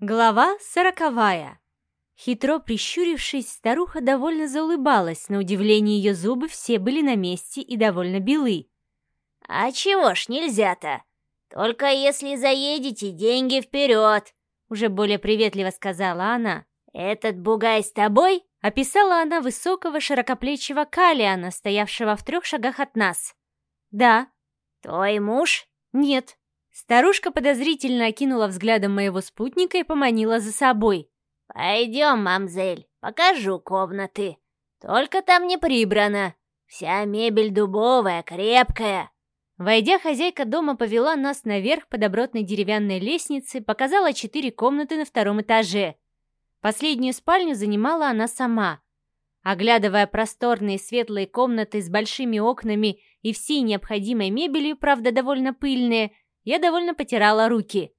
Глава сороковая. Хитро прищурившись, старуха довольно заулыбалась. На удивление ее зубы все были на месте и довольно белы. «А чего ж нельзя-то? Только если заедете, деньги вперед!» Уже более приветливо сказала она. «Этот бугай с тобой?» Описала она высокого широкоплечего Калиана, стоявшего в трех шагах от нас. «Да». «Твой муж?» «Нет». Старушка подозрительно окинула взглядом моего спутника и поманила за собой. «Пойдем, мамзель, покажу комнаты. Только там не прибрано. Вся мебель дубовая, крепкая». Войдя, хозяйка дома повела нас наверх по добротной деревянной лестнице, показала четыре комнаты на втором этаже. Последнюю спальню занимала она сама. Оглядывая просторные светлые комнаты с большими окнами и всей необходимой мебелью, правда, довольно пыльные, я довольно потирала руки.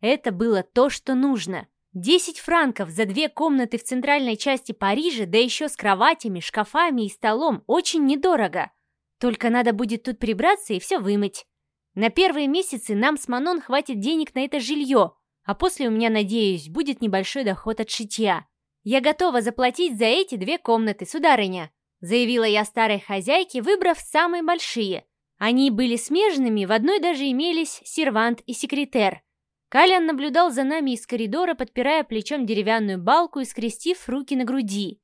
Это было то, что нужно. Десять франков за две комнаты в центральной части Парижа, да еще с кроватями, шкафами и столом, очень недорого. Только надо будет тут прибраться и все вымыть. На первые месяцы нам с Манон хватит денег на это жилье, а после у меня, надеюсь, будет небольшой доход от шитья. Я готова заплатить за эти две комнаты, сударыня, заявила я старой хозяйке, выбрав самые большие – они были смежными, в одной даже имелись сервант и секретер. Калиан наблюдал за нами из коридора, подпирая плечом деревянную балку и скрестив руки на груди.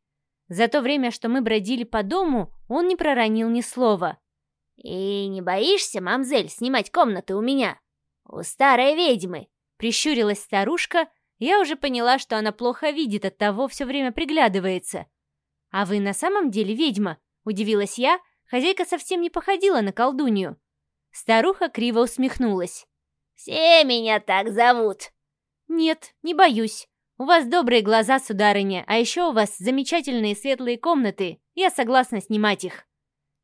За то время, что мы бродили по дому, он не проронил ни слова. «И не боишься, мамзель, снимать комнаты у меня? У старой ведьмы!» Прищурилась старушка, я уже поняла, что она плохо видит, от того все время приглядывается. «А вы на самом деле ведьма?» – удивилась я, Хозяйка совсем не походила на колдунью. Старуха криво усмехнулась. «Все меня так зовут». «Нет, не боюсь. У вас добрые глаза, сударыня, а еще у вас замечательные светлые комнаты. Я согласна снимать их».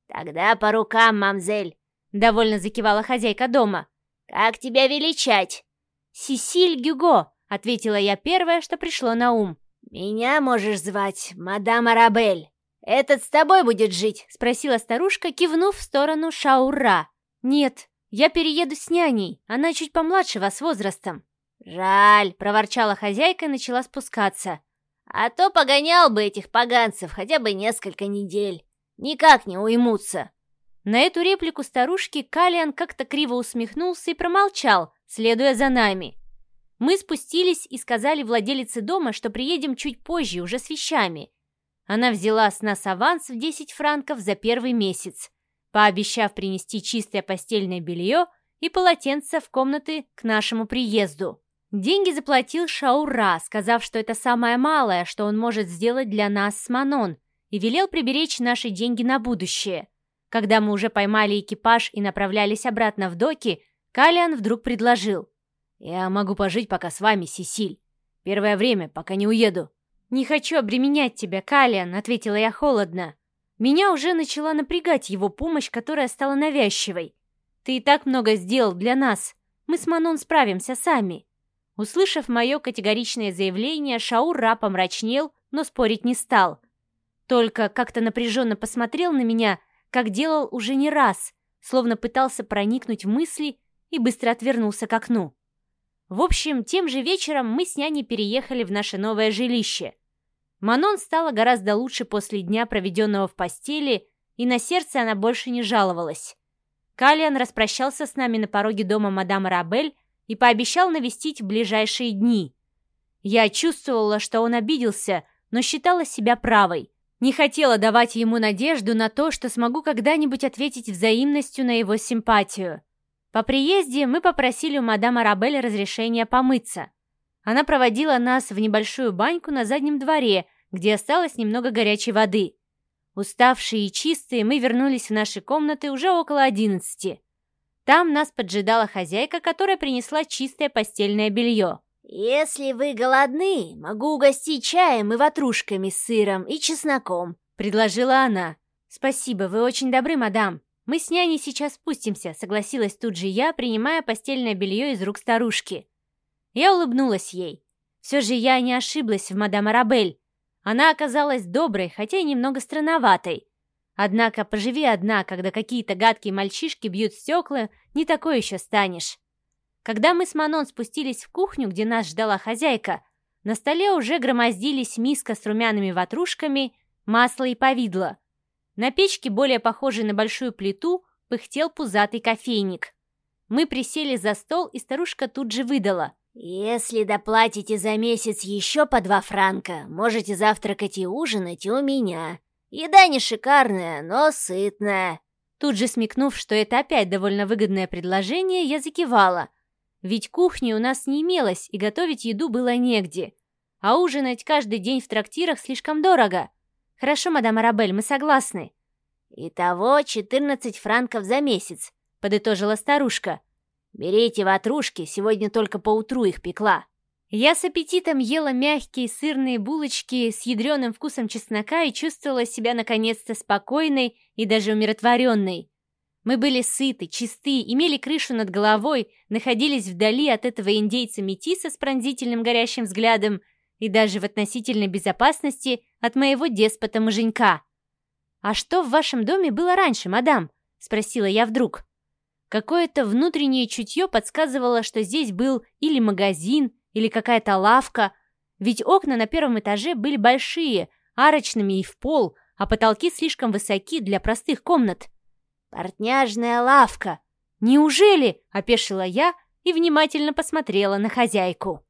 «Тогда по рукам, мамзель», — довольно закивала хозяйка дома. «Как тебя величать?» «Сисиль Гюго», — ответила я первое, что пришло на ум. «Меня можешь звать мадам Арабель». «Этот с тобой будет жить?» — спросила старушка, кивнув в сторону Шаура. «Нет, я перееду с няней, она чуть помладше вас возрастом». «Жаль», — проворчала хозяйка и начала спускаться. «А то погонял бы этих поганцев хотя бы несколько недель. Никак не уймутся». На эту реплику старушки Калиан как-то криво усмехнулся и промолчал, следуя за нами. Мы спустились и сказали владелице дома, что приедем чуть позже, уже с вещами. Она взяла с нас аванс в 10 франков за первый месяц, пообещав принести чистое постельное белье и полотенце в комнаты к нашему приезду. Деньги заплатил Шаура, сказав, что это самое малое, что он может сделать для нас с Манон, и велел приберечь наши деньги на будущее. Когда мы уже поймали экипаж и направлялись обратно в доки, Калиан вдруг предложил. «Я могу пожить пока с вами, Сесиль. Первое время, пока не уеду. «Не хочу обременять тебя, Калиан», — ответила я холодно. Меня уже начала напрягать его помощь, которая стала навязчивой. «Ты и так много сделал для нас. Мы с Манон справимся сами». Услышав мое категоричное заявление, Шаур Ра помрачнел, но спорить не стал. Только как-то напряженно посмотрел на меня, как делал уже не раз, словно пытался проникнуть в мысли и быстро отвернулся к окну. В общем, тем же вечером мы с няней переехали в наше новое жилище. Манон стала гораздо лучше после дня, проведенного в постели, и на сердце она больше не жаловалась. Калиан распрощался с нами на пороге дома мадам Рабель и пообещал навестить в ближайшие дни. Я чувствовала, что он обиделся, но считала себя правой. Не хотела давать ему надежду на то, что смогу когда-нибудь ответить взаимностью на его симпатию. По приезде мы попросили у мадам Арабель разрешения помыться. Она проводила нас в небольшую баньку на заднем дворе, где осталось немного горячей воды. Уставшие и чистые, мы вернулись в наши комнаты уже около одиннадцати. Там нас поджидала хозяйка, которая принесла чистое постельное белье. «Если вы голодны, могу угостить чаем и ватрушками с сыром и чесноком», — предложила она. «Спасибо, вы очень добры, мадам. «Мы с няней сейчас спустимся», — согласилась тут же я, принимая постельное белье из рук старушки. Я улыбнулась ей. Все же я не ошиблась в мадам Арабель. Она оказалась доброй, хотя и немного странноватой. Однако поживи одна, когда какие-то гадкие мальчишки бьют стекла, не такой еще станешь. Когда мы с Манон спустились в кухню, где нас ждала хозяйка, на столе уже громоздились миска с румяными ватрушками, масло и повидло. На печке, более похожей на большую плиту, пыхтел пузатый кофейник. Мы присели за стол, и старушка тут же выдала. «Если доплатите за месяц еще по два франка, можете завтракать и ужинать у меня. Еда не шикарная, но сытная». Тут же смекнув, что это опять довольно выгодное предложение, я закивала. Ведь кухни у нас не имелось, и готовить еду было негде. А ужинать каждый день в трактирах слишком дорого. Хорошо, мадам Арабель, мы согласны. «Итого 14 франков за месяц», — подытожила старушка. «Берите ватрушки, сегодня только поутру их пекла». Я с аппетитом ела мягкие сырные булочки с ядреным вкусом чеснока и чувствовала себя наконец-то спокойной и даже умиротворенной. Мы были сыты, чисты, имели крышу над головой, находились вдали от этого индейца-метиса с пронзительным горящим взглядом и даже в относительной безопасности от моего деспота-муженька. «А что в вашем доме было раньше, мадам?» — спросила я вдруг. Какое-то внутреннее чутье подсказывало, что здесь был или магазин, или какая-то лавка, ведь окна на первом этаже были большие, арочными и в пол, а потолки слишком высоки для простых комнат. «Портняжная лавка!» «Неужели?» — опешила я и внимательно посмотрела на хозяйку.